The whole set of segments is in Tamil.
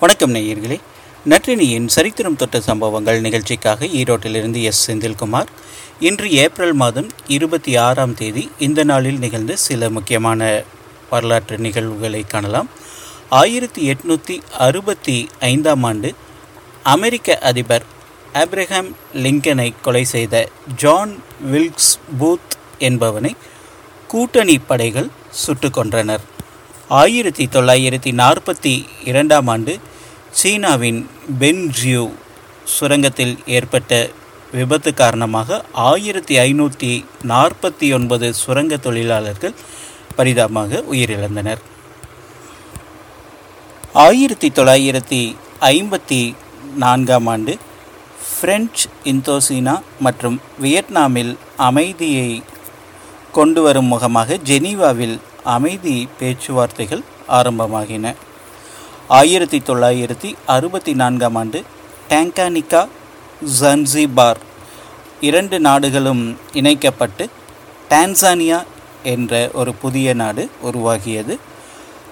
வணக்கம் நேயர்களே. நற்றினியின் சரித்திரம் தொட்ட சம்பவங்கள் நிகழ்ச்சிக்காக ஈரோட்டிலிருந்து எஸ். செந்தில்குமார். இன்று ஏப்ரல் மாதம் இருபத்தி ஆறாம் தேதி இந்த நாளில் நிகழ்ந்த சில முக்கியமான வரலாற்று நிகழ்வுகளை காணலாம். ஆயிரத்தி எட்நூற்றி அறுபத்தி ஐந்தாம் ஆண்டு அமெரிக்க அதிபர் ஆப்ரஹாம் லிங்கனை கொலை செய்த ஜான் வில்க்ஸ் பூத் என்பவனை கூட்டணி படைகள் சுட்டு கொன்றனர். ஆயிரத்தி தொள்ளாயிரத்தி நாற்பத்தி இரண்டாம் ஆண்டு சீனாவின் பென்ஜியூ சுரங்கத்தில் ஏற்பட்ட விபத்து காரணமாக ஆயிரத்தி ஐநூற்றி நாற்பத்தி ஒன்பது சுரங்க தொழிலாளர்கள் பரிதாபமாக உயிரிழந்தனர். ஆயிரத்தி தொள்ளாயிரத்தி ஐம்பத்தி நான்காம் ஆண்டு பிரெஞ்சு இந்தோசீனா மற்றும் வியட்நாமில் அமைதியை கொண்டு வரும் முகமாக ஜெனீவாவில் அமைதி பேச்சுவார்த்தைகள் ஆரம்பமாகின. ஆயிரத்தி தொள்ளாயிரத்தி அறுபத்தி நான்காம் ஆண்டு டேங்கானிக்கா ஜன்சிபார் இரண்டு நாடுகளும் இணைக்கப்பட்டு டான்சானியா என்ற ஒரு புதிய நாடு உருவாகியது.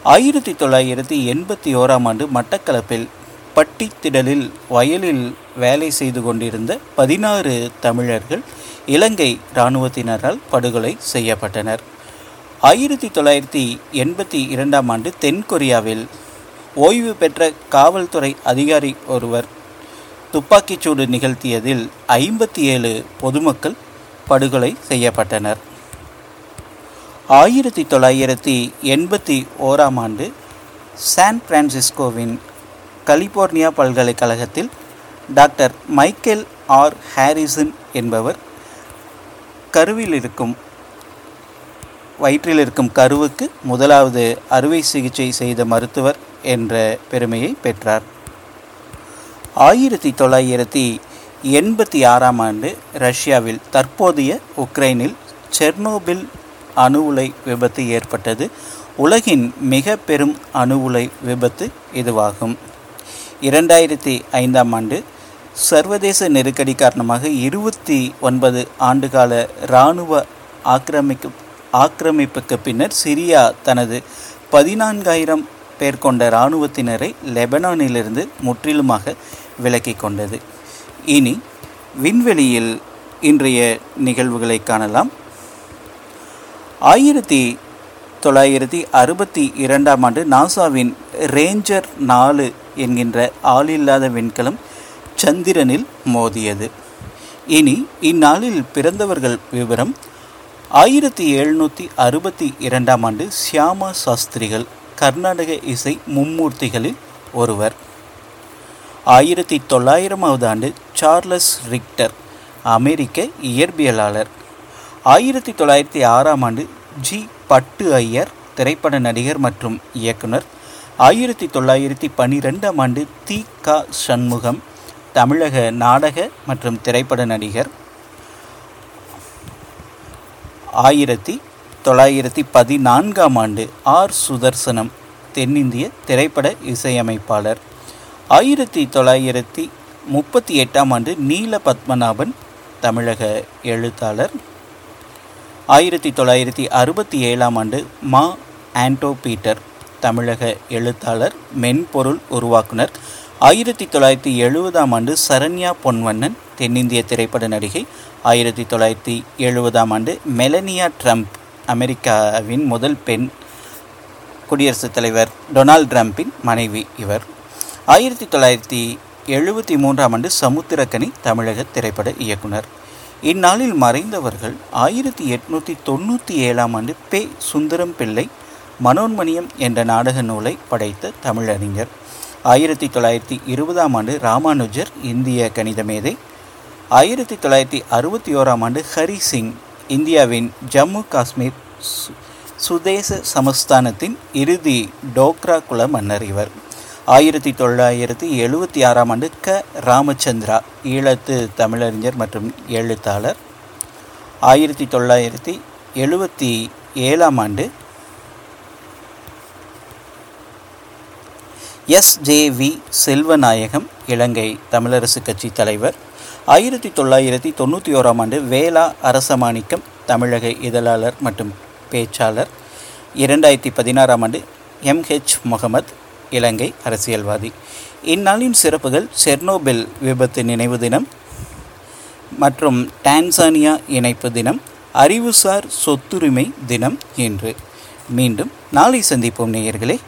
ஆயிரத்தி தொள்ளாயிரத்தி எண்பத்தி ஓராம் ஆண்டு மட்டக்களப்பில் பட்டித்திடலில் வயலில் வேலை செய்து கொண்டிருந்த பதினாறு தமிழர்கள் இலங்கை இராணுவத்தினரால் படுகொலை செய்யப்பட்டனர். ஆயிரத்தி தொள்ளாயிரத்தி எண்பத்தி இரண்டாம் ஆண்டு தென்கொரியாவில் ஓய்வு பெற்ற காவல்துறை அதிகாரி ஒருவர் துப்பாக்கிச்சூடு நிகழ்த்தியதில் ஐம்பத்தி ஏழு பொதுமக்கள் படுகொலை செய்யப்பட்டனர். ஆயிரத்தி தொள்ளாயிரத்தி எண்பத்தி ஓராம் ஆண்டு சான் பிரான்சிஸ்கோவின் கலிபோர்னியா பல்கலைக்கழகத்தில் டாக்டர் மைக்கேல் ஆர் ஹாரிசன் என்பவர் கருவில் இருக்கும் வயிற்றில் இருக்கும் கருவுக்கு முதலாவது அறுவை சிகிச்சை செய்த மருத்துவர் என்ற பெருமையை பெற்றார். ஆயிரத்தி தொள்ளாயிரத்தி எண்பத்தி ஆறாம் ஆண்டு ரஷ்யாவில் தற்போதைய உக்ரைனில் செர்னோபில் அணு உலை விபத்து ஏற்பட்டது. உலகின் மிக பெரும் அணு உலை விபத்து இதுவாகும். இரண்டாயிரத்தி ஐந்தாம் ஆண்டு சர்வதேச நெருக்கடி காரணமாக இருபத்தி ஒன்பது ஆண்டுகால இராணுவ ஆக்கிரமிக்கும் ஆக்கிரமிப்புக்கு பின்னர் சிரியா தனது பதினான்காயிரம் பேர் கொண்ட இராணுவத்தினரை லெபனானிலிருந்து முற்றிலுமாக விலக்கி கொண்டது. இனி விண்வெளியில் இன்றைய நிகழ்வுகளை காணலாம். ஆயிரத்தி தொள்ளாயிரத்தி அறுபத்தி இரண்டாம் ஆண்டு நாசாவின் ரேஞ்சர் நாலு என்கின்ற ஆளில்லாத விண்கலம் சந்திரனில் மோதியது. இனி இந்நாளில் பிறந்தவர்கள் விவரம் ஆயிரத்தி எழுநூற்றி அறுபத்தி இரண்டாம் ஆண்டு சியாமா சாஸ்திரிகள் கர்நாடக இசை மும்மூர்த்திகளில் ஒருவர். ஆயிரத்தி தொள்ளாயிரமாவது ஆண்டு சார்லஸ் ரிக்டர் அமெரிக்க இயற்பியலாளர். ஆயிரத்தி தொள்ளாயிரத்தி ஆறாம் ஆண்டு ஜி. பட்டு ஐயர் திரைப்பட நடிகர் மற்றும் இயக்குனர். ஆயிரத்தி தொள்ளாயிரத்தி பன்னிரெண்டாம் ஆண்டு தி. க. சண்முகம் தமிழக நாடக மற்றும் திரைப்பட நடிகர். ஆயிரத்தி தொள்ளாயிரத்தி பதினான்காம் ஆண்டு ஆர். சுதர்சனம் தென்னிந்திய திரைப்பட இசையமைப்பாளர். ஆயிரத்தி தொள்ளாயிரத்தி முப்பத்தி எட்டாம் ஆண்டு நீல பத்மநாபன் தமிழக எழுத்தாளர். ஆயிரத்தி தொள்ளாயிரத்தி அறுபத்தி ஏழாம் ஆண்டு மா. ஆண்டோ பீட்டர் தமிழக எழுத்தாளர் மென்பொருள் உருவாக்குனர். ஆயிரத்தி தொள்ளாயிரத்தி எழுபதாம் ஆண்டு சரண்யா பொன்வண்ணன் தென்னிந்திய திரைப்பட நடிகை. ஆயிரத்தி தொள்ளாயிரத்தி எழுபதாம் ஆண்டு மெலனியா ட்ரம்ப் அமெரிக்காவின் முதல் பெண் குடியரசுத் தலைவர் டொனால்ட் ட்ரம்பின் மனைவி இவர். ஆயிரத்தி தொள்ளாயிரத்தி எழுபத்தி மூன்றாம் ஆண்டு சமுத்திரக்கனி தமிழக திரைப்பட இயக்குனர். இந்நாளில் மறைந்தவர்கள் ஆயிரத்தி எட்நூற்றி தொண்ணூற்றி ஏழாம் ஆண்டு பே சுந்தரம் பிள்ளை மனோன்மணியம் என்ற நாடக நூலை படைத்த தமிழறிஞர் ஆயிரத்தி தொள்ளாயிரத்தி இருபதாம் ஆண்டு ராமானுஜர் இந்திய கணித மேதை. ஆயிரத்தி தொள்ளாயிரத்தி அறுபத்தி ஓராம் ஆண்டு ஹரி சிங் இந்தியாவின் ஜம்மு காஷ்மீர் சுதேச சமஸ்தானத்தின் இறுதி டோக்ரா குல மன்னர் இவர். ஆயிரத்தி தொள்ளாயிரத்தி எழுபத்தி ஆறாம் ஆண்டு க. ராமச்சந்திரா ஈழத்து தமிழறிஞர் மற்றும் எழுத்தாளர். ஆயிரத்தி தொள்ளாயிரத்தி எழுபத்தி ஏழாம் ஆண்டு S J V Selvanayakam Ilankai Tamilarasu Katchi தலைவர். ஆயிரத்தி தொள்ளாயிரத்தி தொண்ணூற்றி ஓராம் ஆண்டு வேளா அரசமாணிக்கம் தமிழக இதழாளர் மற்றும் பேச்சாளர். இரண்டாயிரத்தி பதினாறாம் ஆண்டு எம்ஹெச் முகமது இலங்கை அரசியல்வாதி. இந்நாளின் சிறப்புகள் செர்னோபெல் விபத்து நினைவு தினம் மற்றும் டான்சானியா இணைப்பு தினம் அறிவுசார் சொத்துரிமை தினம் என்று மீண்டும் நாளை சந்திப்போம் நேயர்களே.